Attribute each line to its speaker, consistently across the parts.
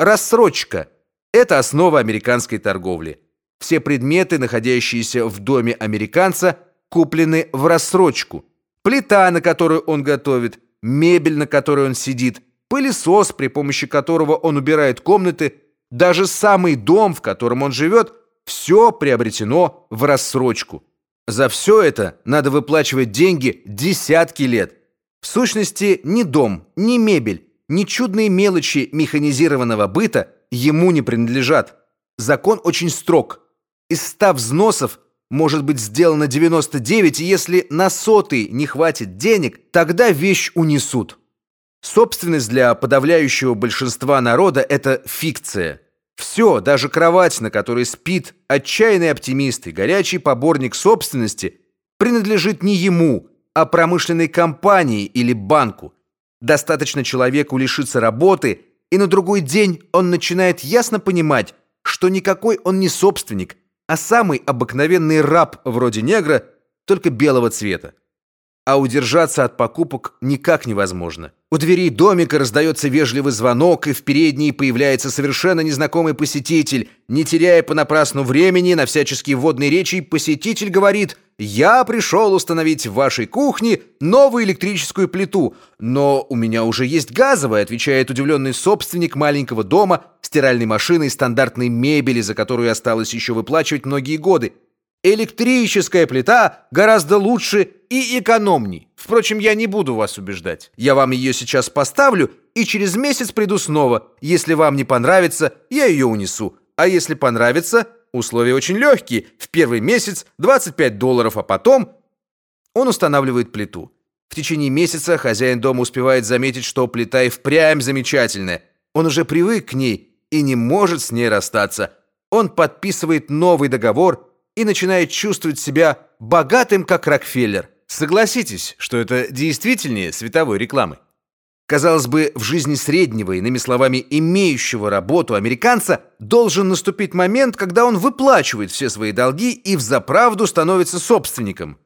Speaker 1: Рассрочка – это основа американской торговли. Все предметы, находящиеся в доме американца, куплены в рассрочку. Плита, на которую он готовит, мебель, на которой он сидит, пылесос, при помощи которого он убирает комнаты, даже самый дом, в котором он живет, все приобретено в рассрочку. За все это надо выплачивать деньги десятки лет. В сущности, ни дом, ни мебель, ни чудные мелочи механизированного быта ему не принадлежат. Закон очень строг. Из 100 взносов может быть сделано 99, и если на сотый не хватит денег, тогда вещь унесут. Собственность для подавляющего большинства народа это фикция. Все, даже кровать, на которой спит отчаянный оптимист и горячий поборник собственности, принадлежит не ему, а промышленной компании или банку. Достаточно человеку лишиться работы, и на другой день он начинает ясно понимать, что никакой он не собственник, а самый обыкновенный раб вроде негра, только белого цвета а удержаться от покупок никак невозможно. У двери домика раздается вежливый звонок, и в передней появляется совершенно незнакомый посетитель. Не теряя понапрасну времени на всяческие водные речи, посетитель говорит: "Я пришел установить в вашей кухне новую электрическую плиту, но у меня уже есть газовая", отвечает удивленный собственник маленького дома, стиральной машины и стандартной мебели, за которую осталось еще выплачивать многие годы. Электрическая плита гораздо лучше и экономней. Впрочем, я не буду вас убеждать. Я вам ее сейчас поставлю и через месяц приду снова. Если вам не понравится, я ее унесу. А если понравится, условия очень легкие. В первый месяц 25 долларов, а потом он устанавливает плиту. В течение месяца хозяин дома успевает заметить, что плита и впрямь замечательная. Он уже привык к ней и не может с ней расстаться. Он подписывает новый договор и начинает чувствовать себя богатым, как Рокфеллер. Согласитесь, что это действительнее световой рекламы. Казалось бы, в жизни среднего, иными словами, имеющего работу американца, должен наступить момент, когда он выплачивает все свои долги и взаправду становится собственником.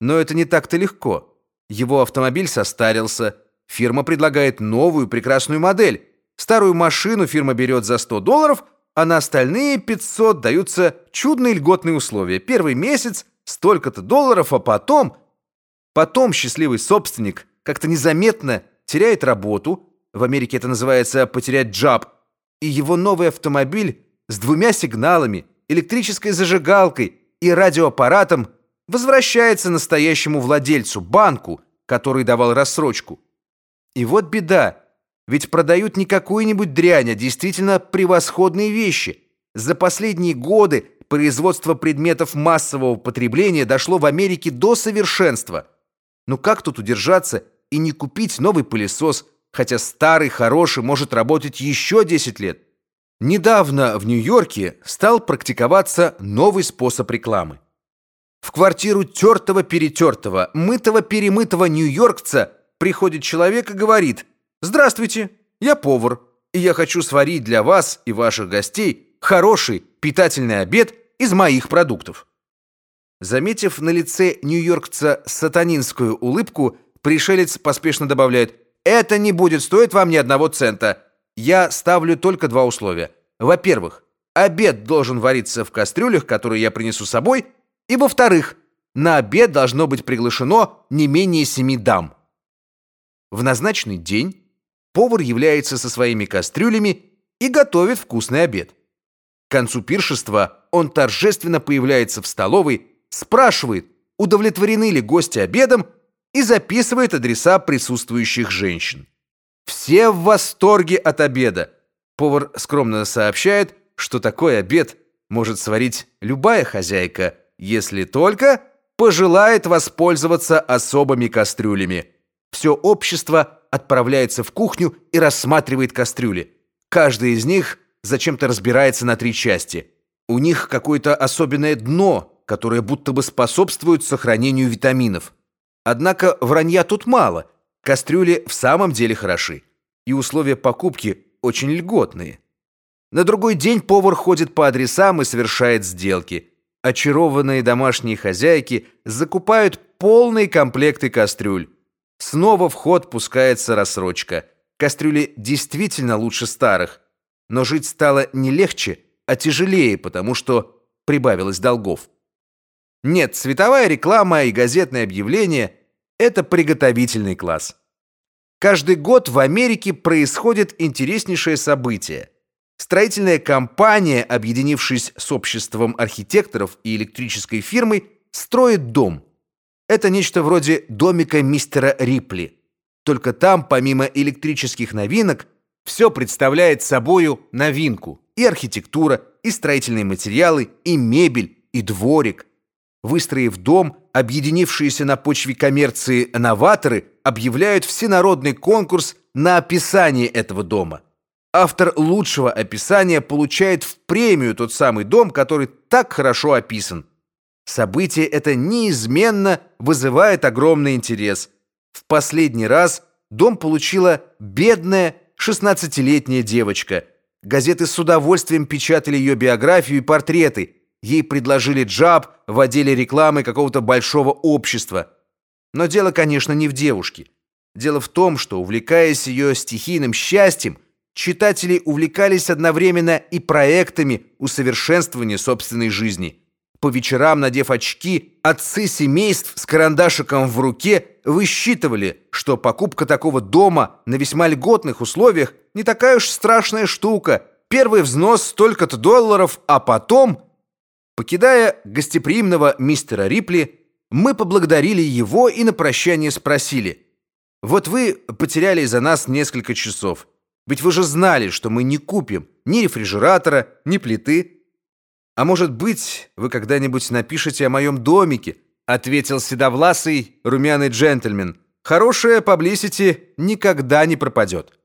Speaker 1: Но это не так-то легко. Его автомобиль состарился, фирма предлагает новую прекрасную модель. Старую машину фирма берет за 100 долларов – а на остальные 500 даются чудные льготные условия. Первый месяц столько-то долларов, а потом потом счастливый собственник как-то незаметно теряет работу. В Америке это называется потерять джаб. И его новый автомобиль с двумя сигналами, электрической зажигалкой и радиоаппаратом возвращается настоящему владельцу, банку, который давал рассрочку. И вот беда. Ведь продают не какую-нибудь дрянь, а действительно превосходные вещи. За последние годы производство предметов массового потребления дошло в Америке до совершенства. Ну как тут удержаться и не купить новый пылесос, хотя старый хороший может работать еще 10 лет? Недавно в Нью-Йорке стал практиковаться новый способ рекламы. В квартиру тертого-перетертого, мытого-перемытого нью-йоркца приходит человек и говорит – Здравствуйте, я повар, и я хочу сварить для вас и ваших гостей хороший питательный обед из моих продуктов. Заметив на лице нью-йоркца сатанинскую улыбку, пришелец поспешно добавляет: "Это не будет стоить вам ни одного цента. Я ставлю только два условия. Во-первых, обед должен вариться в кастрюлях, которые я принесу с собой, и во-вторых, на обед должно быть приглашено не менее семи дам". В назначенный день повар является со своими кастрюлями и готовит вкусный обед. К концу пиршества он торжественно появляется в столовой, спрашивает, удовлетворены ли гости обедом, и записывает адреса присутствующих женщин. Все в восторге от обеда. Повар скромно сообщает, что такой обед может сварить любая хозяйка, если только пожелает воспользоваться особыми кастрюлями. Все общество отправляется в кухню и рассматривает кастрюли. Каждая из них зачем-то разбирается на три части. У них какое-то особенное дно, которое будто бы способствует сохранению витаминов. Однако вранья тут мало. Кастрюли в самом деле хороши, и условия покупки очень льготные. На другой день повар ходит по адресам и совершает сделки. Очарованные домашние хозяйки закупают полные комплекты кастрюль. Снова в ход пускается рассрочка. Кастрюли действительно лучше старых. но жить стало не легче, а тяжелее, потому что прибавилось долгов. Нет, цветовая реклама и газетные объявления это приготовительный класс. Каждый год в Америке происходит интереснейшее событие. Строительная компания, объединившись с обществом архитекторов и электрической фирмой, строит дом. Это нечто вроде домика мистера Рипли. Только там, помимо электрических новинок, все представляет собою новинку: и архитектура, и строительные материалы, и мебель, и дворик. Выстроив дом, объединившиеся на почве коммерции новаторы объявляют всенародный конкурс на описание этого дома. Автор лучшего описания получает в премию тот самый дом, который так хорошо описан. Событие это неизменно вызывает огромный интерес. В последний раз дом получила бедная шестнадцатилетняя девочка. Газеты с удовольствием печатали ее биографию и портреты. Ей предложили джаб в отделе рекламы какого-то большого общества. Но дело, конечно, не в девушке. Дело в том, что увлекаясь ее стихийным счастьем, читатели увлекались одновременно и проектами усовершенствования собственной жизни. По вечерам, надев очки, отцы семейств с карандашиком в руке высчитывали, что покупка такого дома на весьма льготных условиях не такая уж страшная штука. Первый взнос столько-то долларов, а потом Покидая гостеприимного мистера Рипли, мы поблагодарили его и на прощание спросили: "Вот вы потеряли из-за нас несколько часов. Ведь вы же знали, что мы не купим ни рефрижератора, ни плиты. А может быть, вы когда-нибудь напишете о моем домике?" ответил седовласый румяный джентльмен. "Хорошая паблисити никогда не пропадет».